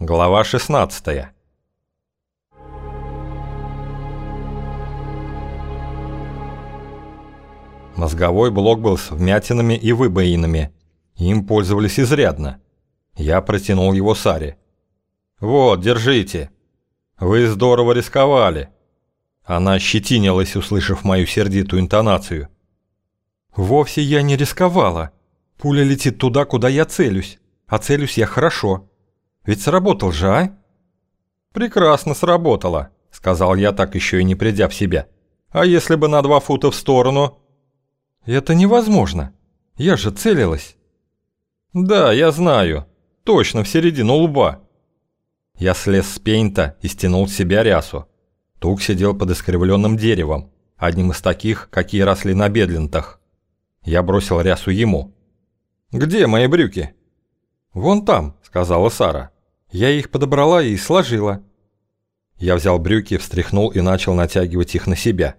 Глава 16 Мозговой блок был с вмятинами и выбоинами. Им пользовались изрядно. Я протянул его Саре. «Вот, держите. Вы здорово рисковали». Она щетинилась, услышав мою сердитую интонацию. «Вовсе я не рисковала. Пуля летит туда, куда я целюсь. А целюсь я хорошо. Ведь сработал же, а?» «Прекрасно сработало», — сказал я, так еще и не придя в себя. «А если бы на два фута в сторону?» «Это невозможно. Я же целилась». «Да, я знаю. Точно, в середину лба». Я слез с пейнта и стянул с себя рясу. Тук сидел под искривленным деревом, одним из таких, какие росли на бедлинтах. Я бросил рясу ему. «Где мои брюки?» «Вон там», — сказала Сара. «Я их подобрала и сложила». Я взял брюки, встряхнул и начал натягивать их на себя.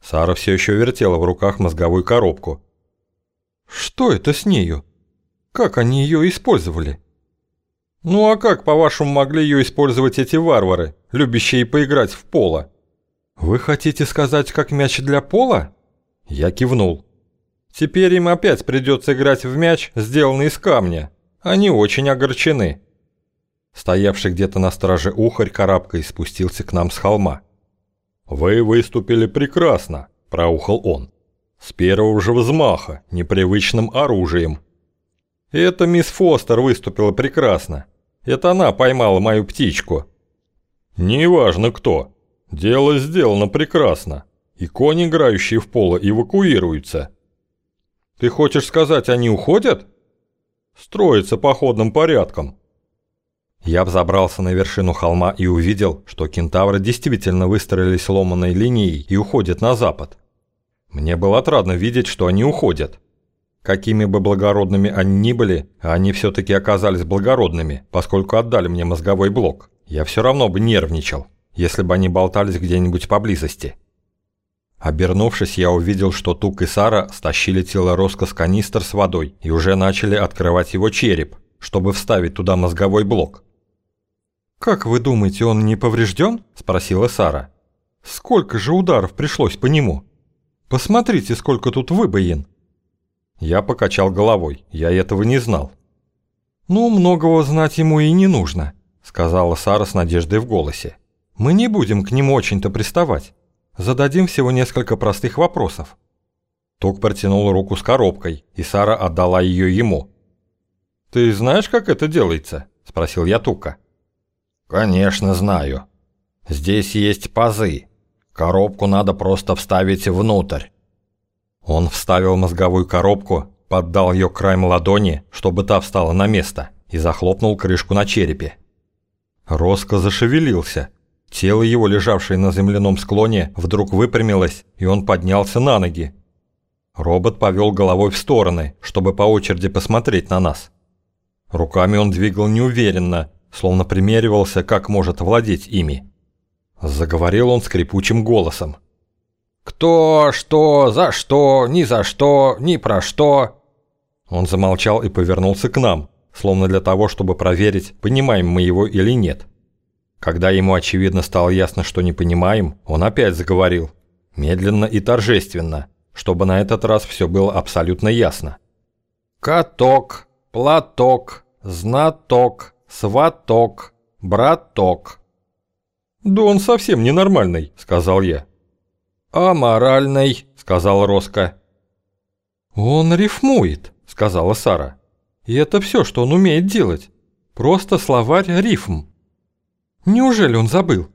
Сара все еще вертела в руках мозговую коробку. «Что это с нею? Как они ее использовали?» «Ну а как, по-вашему, могли ее использовать эти варвары, любящие поиграть в поло?» «Вы хотите сказать, как мяч для пола?» Я кивнул. «Теперь им опять придется играть в мяч, сделанный из камня. Они очень огорчены». Стоявший где-то на страже ухарь карабкой спустился к нам с холма. «Вы выступили прекрасно», – проухал он. «С первого же взмаха, непривычным оружием». «Это мисс Фостер выступила прекрасно. Это она поймала мою птичку». «Неважно кто. Дело сделано прекрасно. И конь, играющий в поло, эвакуируется». «Ты хочешь сказать, они уходят?» «Строится походным порядком». Я взобрался на вершину холма и увидел, что кентавры действительно выстроились ломаной линией и уходят на запад. Мне было отрадно видеть, что они уходят. Какими бы благородными они ни были, они все-таки оказались благородными, поскольку отдали мне мозговой блок. Я все равно бы нервничал, если бы они болтались где-нибудь поблизости. Обернувшись, я увидел, что Тук и Сара стащили тело Роско с канистр с водой и уже начали открывать его череп, чтобы вставить туда мозговой блок. «Как вы думаете, он не поврежден?» – спросила Сара. «Сколько же ударов пришлось по нему? Посмотрите, сколько тут выбоин!» Я покачал головой, я этого не знал. «Ну, многого знать ему и не нужно», – сказала Сара с надеждой в голосе. «Мы не будем к нему очень-то приставать. Зададим всего несколько простых вопросов». Тук протянул руку с коробкой, и Сара отдала ее ему. «Ты знаешь, как это делается?» – спросил я Тука. «Конечно знаю. Здесь есть пазы. Коробку надо просто вставить внутрь». Он вставил мозговую коробку, поддал ее краем ладони, чтобы та встала на место, и захлопнул крышку на черепе. Роско зашевелился. Тело его, лежавшее на земляном склоне, вдруг выпрямилось, и он поднялся на ноги. Робот повел головой в стороны, чтобы по очереди посмотреть на нас. Руками он двигал неуверенно, словно примеривался, как может владеть ими. Заговорил он скрипучим голосом. «Кто, что, за что, ни за что, ни про что?» Он замолчал и повернулся к нам, словно для того, чтобы проверить, понимаем мы его или нет. Когда ему очевидно стало ясно, что не понимаем, он опять заговорил, медленно и торжественно, чтобы на этот раз все было абсолютно ясно. «Каток, платок, знаток, сваток, браток». «Да он совсем ненормальный», — сказал я. «Аморальный», — сказал Роско. «Он рифмует», — сказала Сара. «И это все, что он умеет делать. Просто словарь рифм. Неужели он забыл?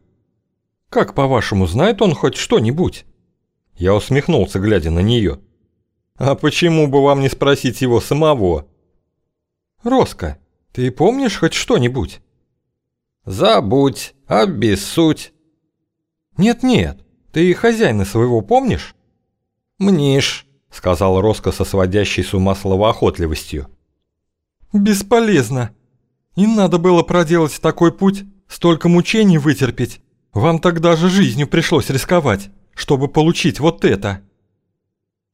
Как, по-вашему, знает он хоть что-нибудь?» Я усмехнулся, глядя на нее. «А почему бы вам не спросить его самого?» «Роско, ты помнишь хоть что-нибудь?» «Забудь, обессудь». «Нет-нет, ты хозяина своего помнишь?» «Мнишь», — сказал Роско со сводящей с ума словоохотливостью. «Бесполезно. И надо было проделать такой путь, столько мучений вытерпеть. Вам тогда же жизнью пришлось рисковать, чтобы получить вот это».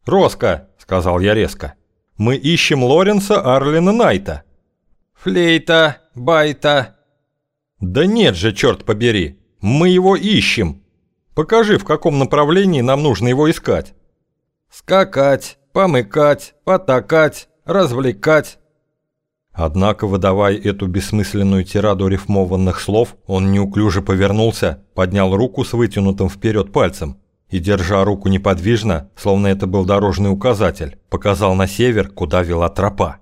«Роско», — сказал я резко, — «мы ищем Лоренса Арлина Найта». «Флейта, байта». Да нет же, черт побери, мы его ищем. Покажи, в каком направлении нам нужно его искать. Скакать, помыкать, потакать, развлекать. Однако, выдавая эту бессмысленную тираду рифмованных слов, он неуклюже повернулся, поднял руку с вытянутым вперед пальцем и, держа руку неподвижно, словно это был дорожный указатель, показал на север, куда вела тропа.